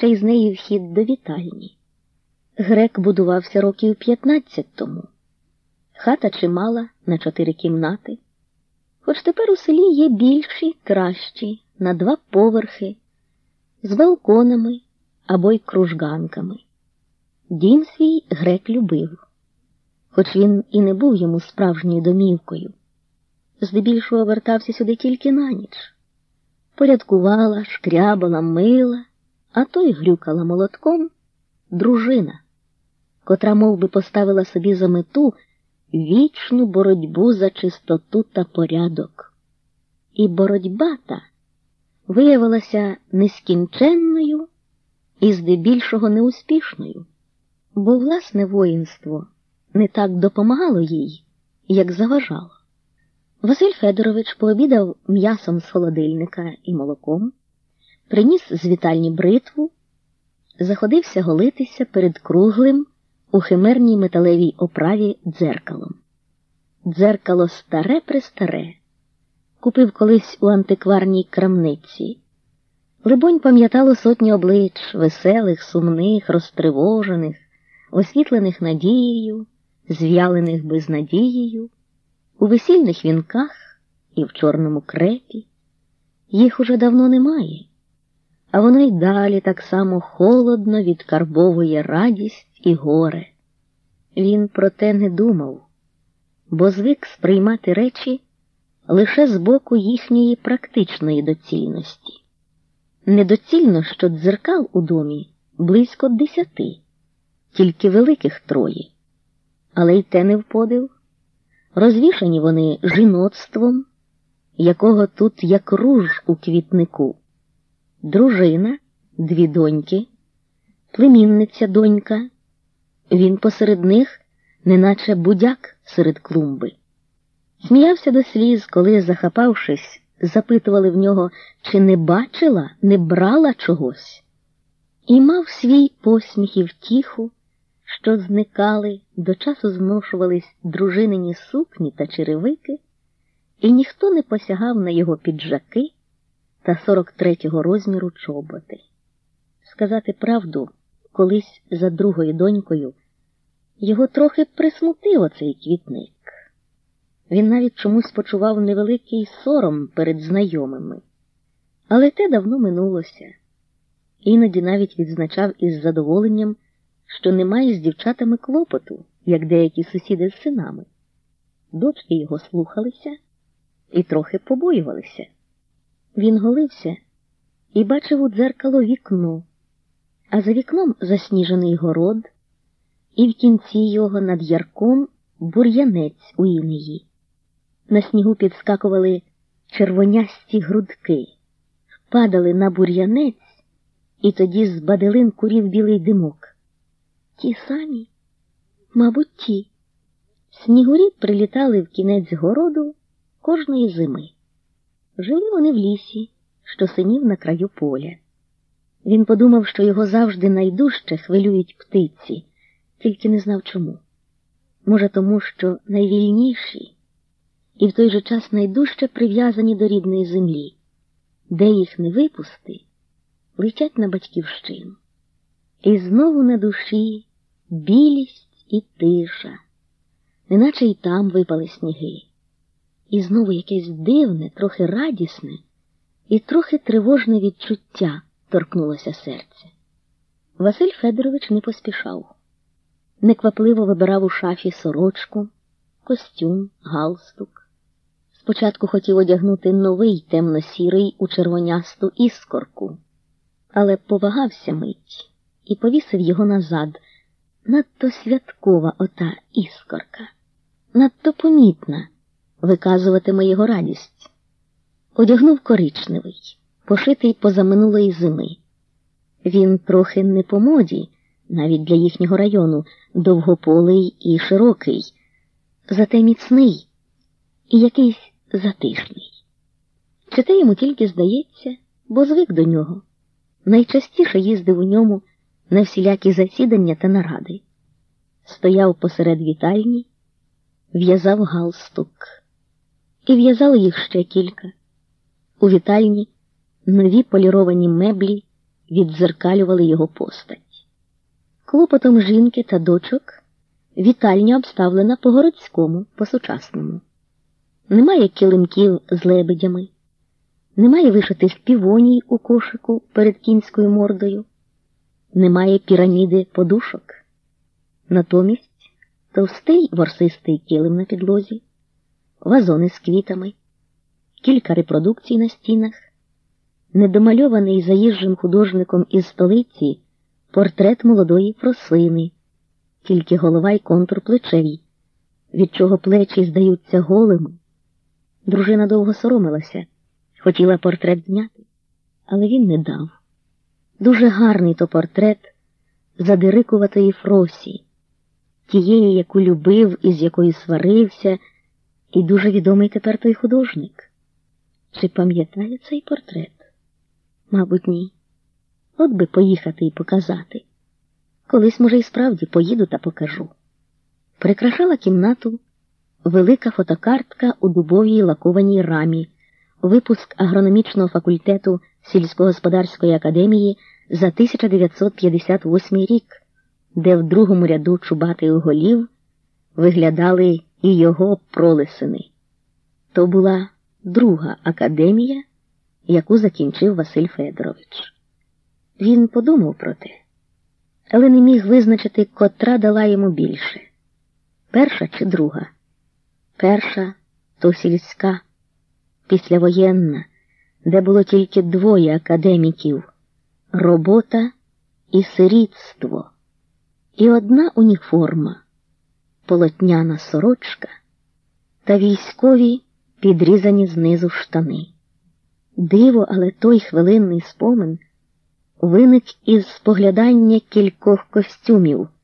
ще й з неї вхід до вітальні. Грек будувався років 15 тому. Хата чимала на чотири кімнати. Хоч тепер у селі є більші, кращі, на два поверхи, з балконами або й кружганками. Дім свій грек любив, хоч він і не був йому справжньою домівкою. Здебільшого вертався сюди тільки на ніч. Порядкувала, шкрябала, мила, а то й грюкала молотком дружина, котра мов би, поставила собі за мету вічну боротьбу за чистоту та порядок. І боротьба та виявилася нескінченною і здебільшого неуспішною, бо власне воїнство не так допомагало їй, як заважало. Василь Федорович пообідав м'ясом з холодильника і молоком, приніс з вітальні бритву, заходився голитися перед круглим у химерній металевій оправі дзеркалом. Дзеркало старе престаре, купив колись у антикварній крамниці. Либонь пам'ятало сотні облич веселих, сумних, розтривожених, освітлених надією, зв'ялених безнадією, у весільних вінках і в чорному крепі. Їх уже давно немає, а воно й далі так само холодно відкарбовує радість і горе. Він про те не думав, бо звик сприймати речі лише з боку їхньої практичної доцільності. Недоцільно, що дзеркал у домі близько десяти, тільки великих троє, але й те не вподив. Розвішані вони жіноцтвом, якого тут як руж у квітнику, дружина, дві доньки, племінниця донька, він посеред них, неначе будяк серед клумби. Сміявся до сліз, коли, захапавшись, запитували в нього, чи не бачила, не брала чогось, і мав свій посміх і втіху, що зникали, до часу зношувались дружинині сукні та черевики, і ніхто не посягав на його піджаки та 43-го розміру чоботи. Сказати правду, колись за другою донькою його трохи присмутив оцей квітник. Він навіть чомусь почував невеликий сором перед знайомими. Але те давно минулося, іноді навіть відзначав із задоволенням, що немає з дівчатами клопоту, як деякі сусіди з синами. Дочки його слухалися і трохи побоювалися. Він голився і бачив у дзеркало вікно, а за вікном засніжений город, і в кінці його над ярком бур'янець у інеї. На снігу підскакували червонясті грудки, падали на бур'янець, і тоді з баделин курів білий димок. Ті самі, мабуть, ті. Снігурі прилітали в кінець городу кожної зими. Жили вони в лісі, що синів на краю поля. Він подумав, що його завжди найдужче хвилюють птиці, тільки не знав чому. Може, тому що найвільніші і в той же час найдужче прив'язані до рідної землі, де їх не випусти, летять на батьківщину. І знову на душі білість і тиша, неначе й там випали сніги. І знову якесь дивне, трохи радісне і трохи тривожне відчуття торкнулося серце. Василь Федорович не поспішав, неквапливо вибирав у шафі сорочку, костюм, галстук. Спочатку хотів одягнути новий темно-сірий у червонясту іскорку, але повагався мить і повісив його назад. Надто святкова ота іскорка, надто помітна, виказуватиме його радість. Одягнув коричневий, пошитий позаминулої зими. Він трохи не по моді, навіть для їхнього району, довгополий і широкий, зате міцний і якийсь затишний. Чи те йому тільки здається, бо звик до нього. Найчастіше їздив у ньому на всілякі засідання та наради. Стояв посеред вітальні, в'язав галстук. І в'язали їх ще кілька. У вітальні нові поліровані меблі віддзеркалювали його постать. Клопотом жінки та дочок вітальня обставлена по городському, по сучасному. Немає килимків з лебедями, немає вишитих півоній у кошику перед кінською мордою, немає піраміди подушок. Натомість товстий ворсистий килим на підлозі, вазони з квітами, кілька репродукцій на стінах, недомальований заїжджим художником із столиці портрет молодої просини, тільки голова й контур плечей, від чого плечі здаються голими. Дружина довго соромилася, хотіла портрет зняти, але він не дав. Дуже гарний то портрет задирикуватої Фросі, тієї, яку любив і з якою сварився, і дуже відомий тепер той художник. Чи пам'ятає цей портрет? Мабуть, ні. От би поїхати і показати. Колись, може, і справді поїду та покажу. Прикрашала кімнату велика фотокартка у дубовій лакованій рамі, випуск агрономічного факультету сільськогосподарської академії за 1958 рік, де в другому ряду чубатих голів виглядали і його пролисини. То була друга академія, яку закінчив Василь Федорович. Він подумав про те, але не міг визначити, котра дала йому більше перша чи друга. Перша то сільська, післявоєнна, де було тільки двоє академіків робота і сирітство, і одна уніформа, полотняна сорочка та військові підрізані знизу штани. Диво, але той хвилинний спомин виник із споглядання кількох костюмів.